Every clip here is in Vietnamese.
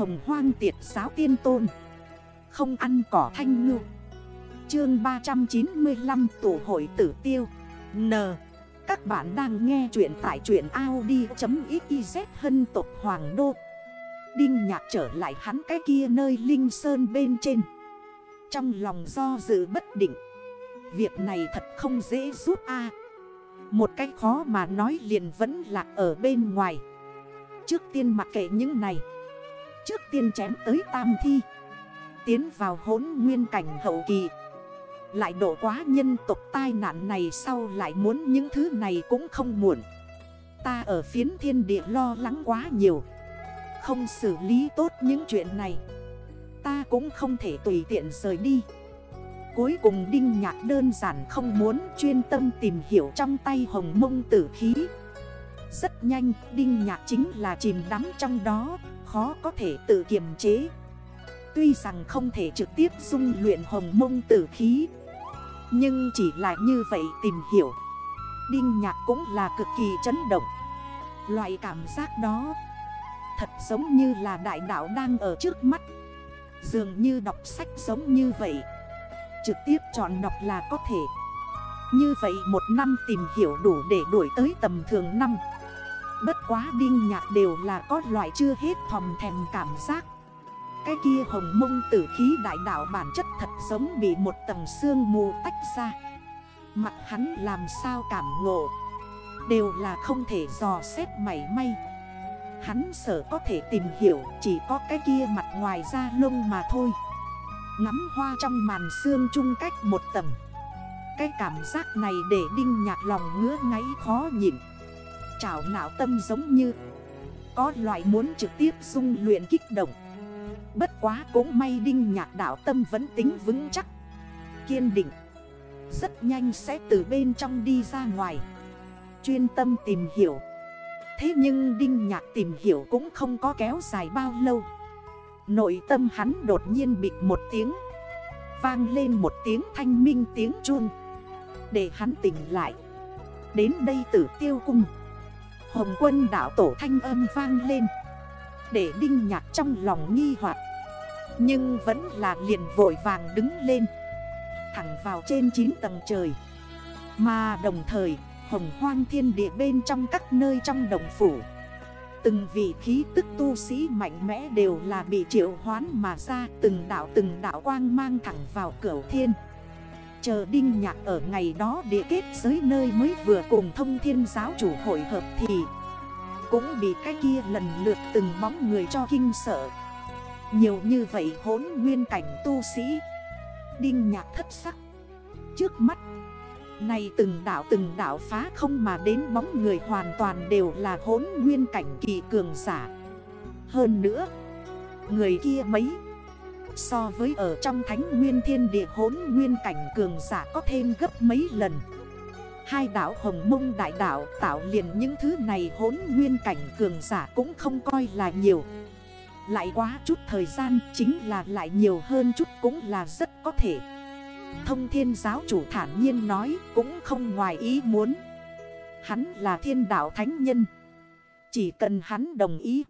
hồng hoang tiệt giáo tiên tôn. Không ăn cỏ thanh ngư. Chương 395 tổ hội tử tiêu. N. Các bạn đang nghe chuyện tại chuyện Audi.xyz hân tộc Hoàng Đô. Đinh nhạc trở lại hắn cái kia nơi Linh Sơn bên trên. Trong lòng do dự bất định. Việc này thật không dễ giúp a. Một cách khó mà nói liền vẫn lạc ở bên ngoài. Trước tiên mặc kệ những này. Trước tiên chém tới tam thi. Tiến vào hốn nguyên cảnh hậu kỳ. Lại đổ quá nhân tộc tai nạn này sau lại muốn những thứ này cũng không muộn. Ta ở phiến thiên địa lo lắng quá nhiều. Không xử lý tốt những chuyện này. Ta cũng không thể tùy tiện rời đi. Cuối cùng Đinh Nhạc đơn giản không muốn chuyên tâm tìm hiểu trong tay hồng mông tử khí. Rất nhanh, Đinh Nhạc chính là chìm đắm trong đó. Khó có thể tự kiềm chế. Tuy rằng không thể trực tiếp dung luyện hồng mông tử khí, Nhưng chỉ là như vậy tìm hiểu. Đinh Nhạc cũng là cực kỳ chấn động. Loại cảm giác đó Thật giống như là đại đạo đang ở trước mắt. Dường như đọc sách giống như vậy. Trực tiếp chọn đọc là có thể. Như vậy một năm tìm hiểu đủ để đuổi tới tầm thường năm. Bất quá đinh nhạc đều là có loại chưa hết thòm thèm cảm giác. Cái kia hồng mông tử khí đại đạo bản chất thật giống bị một tầng xương mù tách ra. Mặt hắn làm sao cảm ngộ? Đều là không thể dò xét mảy may. Hắn sợ có thể tìm hiểu, chỉ có cái kia mặt ngoài da lông mà thôi. Ngắm hoa trong màn xương chung cách một tầng. Cái cảm giác này để đinh nhạt lòng ngứa ngáy khó nhịn. Chảo não tâm giống như. Có loại muốn trực tiếp dung luyện kích động. Bất quá cũng may đinh nhạc đảo tâm vẫn tính vững chắc. Kiên định. Rất nhanh sẽ từ bên trong đi ra ngoài. Chuyên tâm tìm hiểu. Thế nhưng đinh nhạc tìm hiểu cũng không có kéo dài bao lâu. Nội tâm hắn đột nhiên bịt một tiếng. Vang lên một tiếng thanh minh tiếng chuông. Để hắn tỉnh lại. Đến đây tử tiêu cung. Hồng quân đảo tổ thanh âm vang lên. Để đinh nhạc trong lòng nghi hoặc. Nhưng vẫn là liền vội vàng đứng lên. Thẳng vào trên 9 tầng trời. Mà đồng thời, hồng hoang thiên địa bên trong các nơi trong đồng phủ. Từng vị khí tức tu sĩ mạnh mẽ đều là bị triệu hoán mà ra Từng đảo từng đảo quang mang thẳng vào cửa thiên. Chờ đinh nhạc ở ngày đó địa kết giới nơi mới vừa cùng thông thiên giáo chủ hội hợp thì Cũng bị cái kia lần lượt từng bóng người cho kinh sợ. Nhiều như vậy hốn nguyên cảnh tu sĩ, Đinh nhạc thất sắc. Trước mắt này từng đảo từng đảo phá không mà đến bóng người hoàn toàn đều là hốn nguyên cảnh kỳ cường giả. Hơn nữa, Người kia mấy So với ở trong thánh nguyên thiên địa hốn nguyên cảnh cường giả có thêm gấp mấy lần. Hai đảo hồng mông đại đảo tạo liền những thứ này hốn nguyên cảnh cường giả cũng không coi là nhiều. Lại quá chút thời gian chính là lại nhiều hơn chút cũng là rất có thể. Thông thiên giáo chủ thản nhiên nói cũng không ngoài ý muốn. Hắn là thiên đạo thánh nhân. Chỉ cần hắn đồng ý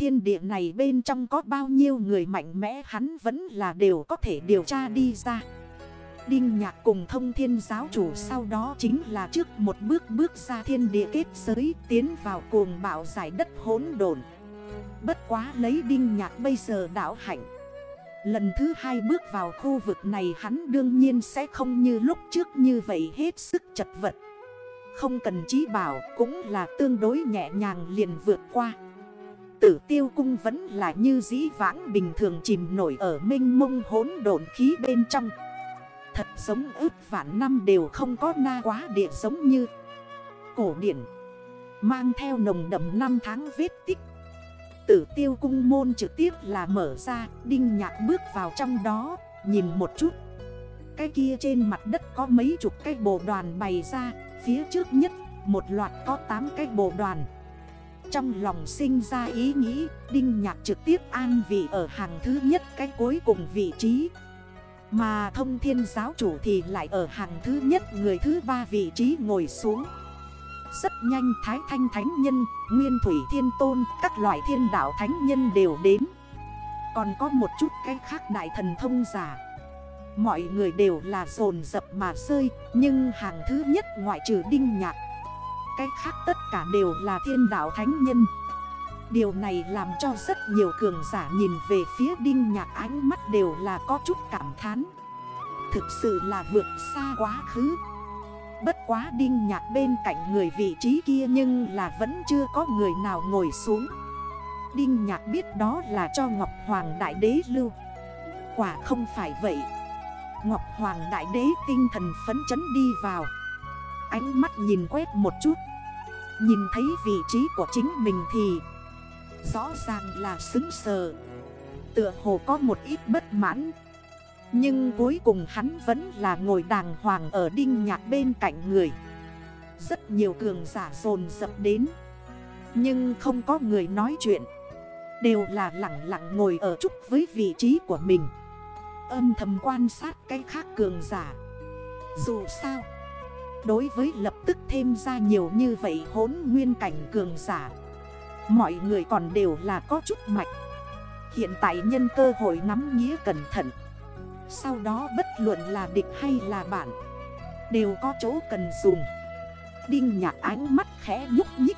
Thiên địa này bên trong có bao nhiêu người mạnh mẽ hắn vẫn là đều có thể điều tra đi ra. Đinh nhạc cùng thông thiên giáo chủ sau đó chính là trước một bước bước ra thiên địa kết giới, tiến vào cuồng bạo giải đất hỗn đồn Bất quá lấy đinh nhạc bây giờ đảo hạnh, Lần thứ hai bước vào khu vực này hắn đương nhiên sẽ không như lúc trước như vậy hết sức chật vật. Không cần trí bảo cũng là tương đối nhẹ nhàng liền vượt qua. Tử tiêu cung vẫn là như dĩ vãng bình thường chìm nổi ở minh mông hốn độn khí bên trong. Thật giống ước vạn năm đều không có na quá địa giống như Cổ điển, Mang theo nồng đậm năm tháng vết tích. Tử tiêu cung môn trực tiếp là mở ra, Đinh nhạc bước vào trong đó, Nhìn một chút. Cái kia trên mặt đất có mấy chục cái bộ đoàn bày ra, Phía trước nhất, Một loạt có 8 cái bộ đoàn. Trong lòng sinh ra ý nghĩ Đinh nhạc trực tiếp an vị ở hàng thứ nhất Cái cuối cùng vị trí. Mà thông thiên giáo chủ thì lại ở hàng thứ nhất Người thứ ba vị trí ngồi xuống. Rất nhanh Thái Thanh Thánh Nhân, Nguyên Thủy Thiên Tôn, các loại thiên đạo Thánh Nhân đều đến. Còn có một chút cái khác đại thần thông giả. Mọi người đều là dồn dập mà rơi Nhưng hàng thứ nhất ngoại trừ đinh nhạc cái khác tất cả đều là thiên đạo thánh nhân. Điều này làm cho rất nhiều cường giả nhìn về phía đinh nhạc, ánh mắt đều là có chút cảm thán. Thực sự là vượt xa quá khứ. Bất quá đinh nhạc bên cạnh người vị trí kia nhưng là vẫn chưa có người nào ngồi xuống. Đinh nhạc biết đó là cho Ngọc Hoàng Đại Đế lưu. Quả không phải vậy. Ngọc Hoàng Đại Đế tinh thần phấn chấn đi vào. Ánh mắt nhìn quét một chút. Nhìn thấy vị trí của chính mình thì Rõ ràng là xứng sờ. Tựa hồ có một ít bất mãn. Nhưng cuối cùng hắn vẫn là ngồi đàng hoàng ở đinh nhạc bên cạnh người. Rất nhiều cường giả dồn dập đến. Nhưng không có người nói chuyện. Đều là lặng lặng ngồi ở chúc với vị trí của mình. Âm thầm quan sát cái khác cường giả. Dù sao Đối với lập tức thêm ra nhiều như vậy hốn nguyên cảnh cường giả. Mọi người còn đều là có chút mạch. Hiện tại nhân cơ hội nắm nghĩa cẩn thận. Sau đó bất luận là địch hay là bạn, Đều có chỗ cần dùng. Đinh nhạc ánh mắt khẽ nhúc nhích.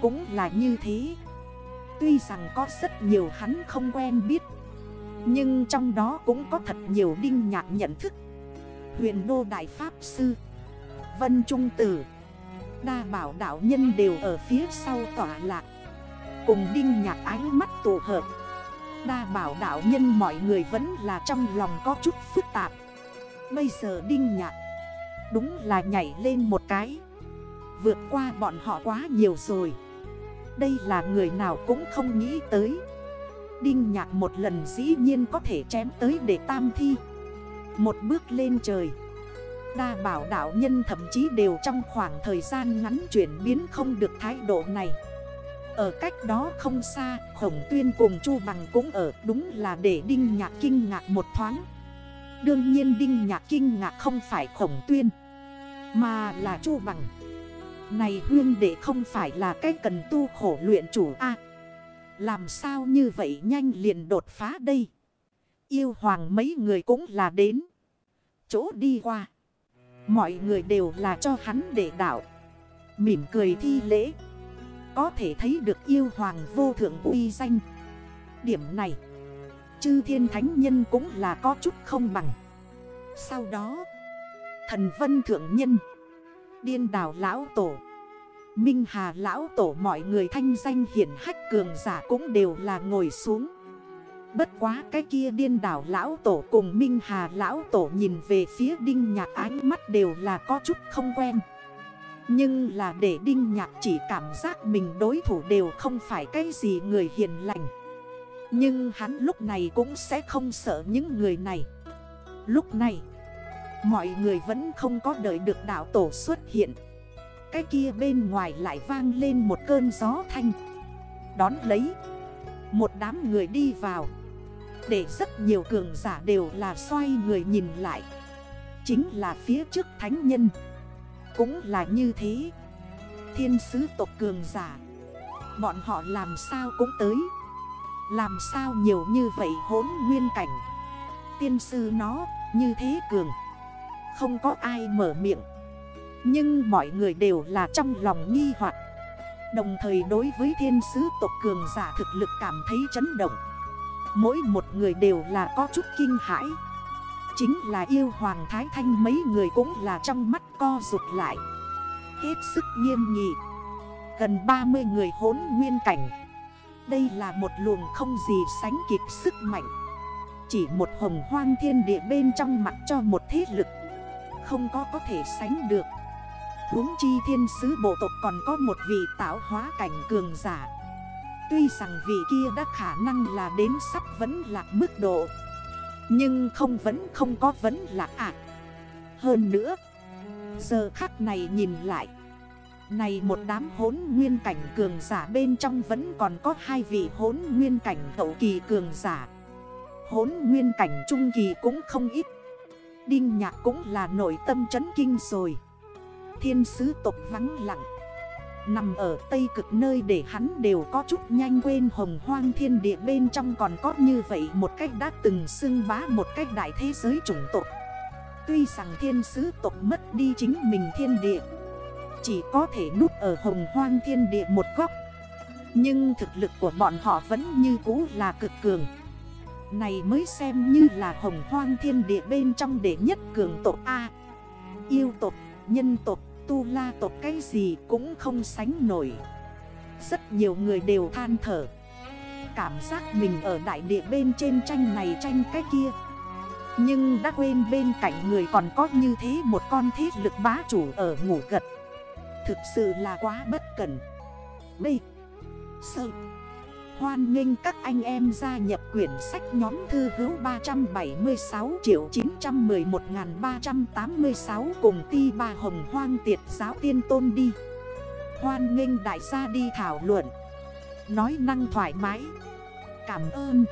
Cũng là như thế. Tuy rằng có rất nhiều hắn không quen biết, Nhưng trong đó cũng có thật nhiều đinh nhạc nhận thức. Huyền Đô Đại Pháp Sư. Vân Trung Tử. Đa bảo đạo nhân đều ở phía sau tỏa lạc. Cùng đinh nhạc ánh mắt tụ hợp. Đa bảo đạo nhân mọi người vẫn là trong lòng có chút phức tạp. Bây giờ đinh nhạc, Đúng là nhảy lên một cái. Vượt qua bọn họ quá nhiều rồi. Đây là người nào cũng không nghĩ tới. Đinh nhạc một lần dĩ nhiên có thể chém tới để tam thi. Một bước lên trời. Đa bảo đạo nhân thậm chí đều trong khoảng thời gian ngắn chuyển biến không được thái độ này. Ở cách đó không xa, Khổng tuyên cùng Chu Bằng cũng ở, Đúng là để Đinh Nhạc kinh ngạc một thoáng. Đương nhiên Đinh Nhạc kinh ngạc không phải Khổng tuyên, Mà là Chu Bằng. Này huyên đệ không phải là cái cần tu khổ luyện chủ A. Làm sao như vậy nhanh liền đột phá đây? Yêu hoàng mấy người cũng là đến. Chỗ đi qua. Mọi người đều là cho hắn để đảo Mỉm cười thi lễ. Có thể thấy được yêu hoàng vô thượng uy danh. Điểm này, Chư thiên thánh nhân cũng là có chút không bằng. Sau đó, Thần vân thượng nhân, Điên đảo lão tổ, Minh hà lão tổ mọi người thanh danh hiển hách cường giả cũng đều là ngồi xuống. Bất quá cái kia điên đảo lão tổ cùng Minh Hà lão tổ nhìn về phía đinh nhạc ánh mắt đều là có chút không quen. Nhưng là để Đinh Nhạc chỉ cảm giác mình đối thủ đều không phải cái gì người hiền lành. Nhưng hắn lúc này cũng sẽ không sợ những người này. Lúc này, Mọi người vẫn không có đợi được đảo tổ xuất hiện. Cái kia bên ngoài lại vang lên một cơn gió thanh. Đón lấy, Một đám người đi vào. Để rất nhiều cường giả đều là xoay người nhìn lại. Chính là phía trước thánh nhân. Cũng là như thế. Thiên sứ tộc cường giả. Bọn họ làm sao cũng tới. Làm sao nhiều như vậy hốn nguyên cảnh. Tiên sư nó, như thế cường. Không có ai mở miệng. Nhưng mọi người đều là trong lòng nghi hoặc. Đồng thời đối với thiên sứ tộc cường giả thực lực cảm thấy chấn động. Mỗi một người đều là có chút kinh hãi. Chính là yêu Hoàng Thái Thanh mấy người cũng là trong mắt co rụt lại. Hết sức nghiêm nghị. Gần 30 người hốn nguyên cảnh. Đây là một luồng không gì sánh kịp sức mạnh. Chỉ một hồng hoang thiên địa bên trong mặt cho một thế lực. Không có có thể sánh được. Huống chi thiên sứ bộ tộc còn có một vị tạo hóa cảnh cường giả. Tuy rằng vị kia đã khả năng là đến sắp vẫn lạc mức độ, nhưng không vẫn không có vấn lạc ạ. Hơn nữa, Giờ khắc này nhìn lại, Này một đám hốn nguyên cảnh cường giả bên trong vẫn còn có hai vị hốn nguyên cảnh hậu kỳ cường giả. Hốn nguyên cảnh trung kỳ cũng không ít. Đinh nhạc cũng là nội tâm chấn kinh rồi. Thiên sứ tộc vắng lặng. Nằm ở Tây Cực nơi để hắn đều có chút nhanh quên hồng hoang thiên địa bên trong còn có như vậy một cách đã từng xưng bá một cách đại thế giới chủng tộc. Tuy rằng thiên sứ tộc mất đi chính mình thiên địa Chỉ có thể núp ở hồng hoang thiên địa một góc. Nhưng thực lực của bọn họ vẫn như cũ là cực cường. Này mới xem như là hồng hoang thiên địa bên trong đệ nhất cường tộc A. Yêu tộc, nhân tộc, tu la tộc cái gì cũng không sánh nổi. Rất nhiều người đều than thở. Cảm giác mình ở đại địa bên trên tranh này tranh cái kia. Nhưng đã quên bên cạnh người còn có như thế một con thiết lực bá chủ ở ngủ gật. Thực sự là quá bất cẩn. B. Sơ Hoan nghênh các anh em gia nhập quyển sách nhóm thư hữu 376 triệu 911.386 cùng ti ba hồng hoang tiệt giáo tiên tôn đi. Hoan nghênh đại gia đi thảo luận. Nói năng thoải mái. Cảm ơn.